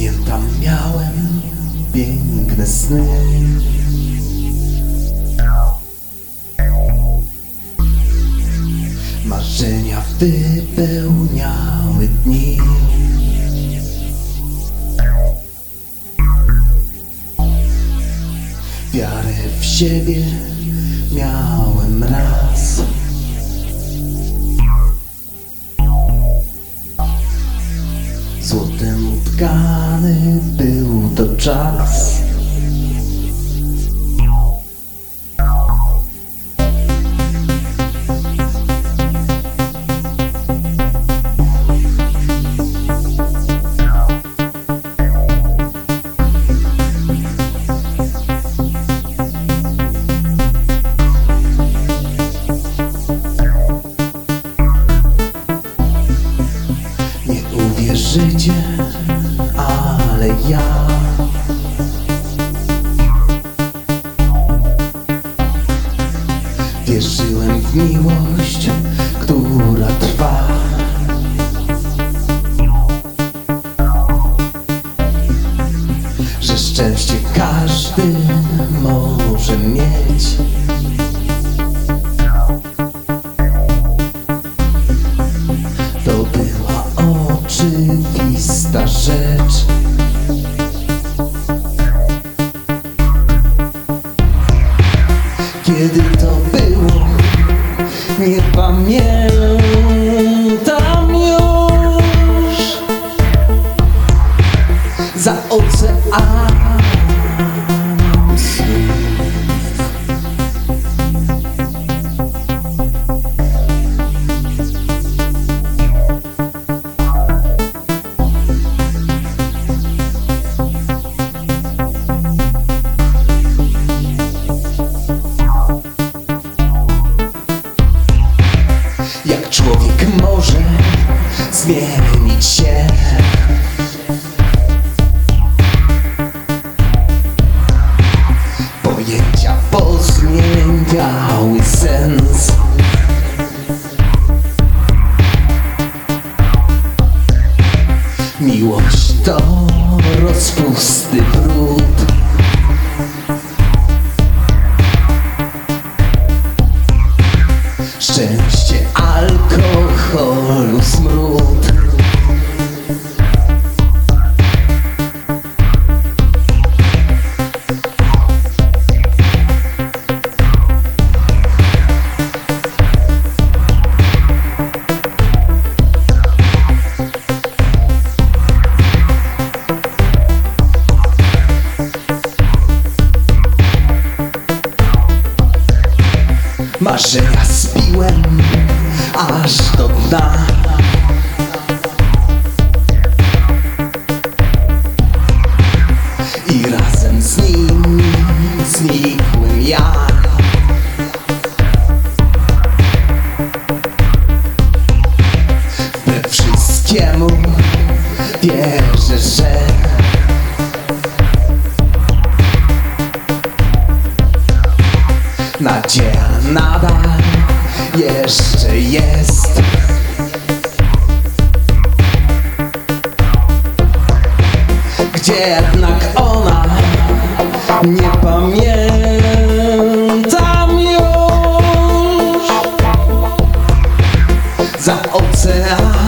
Tam miałem piękne sny. Marzenia wypełniały dni. Wiarę w siebie miałem raz. Złotem utkany był to czas. Ale ja. Wierzyłem w miłość, która trwa. Że szczęście każdy może mieć Kiedy to było, nie pamiętam Jak człowiek może zmienić się. Pojęcia pozmieniały sens. Miłość to rozpusty brud. Szczęście alkoholu smród. Marzenia spiłem aż do dna. I razem z nim znikłem ja. We wszystkiemu wierzę, że Nadzieja nadal jeszcze jest. Gdzie jednak ona? Nie pamiętam już. Za oceanem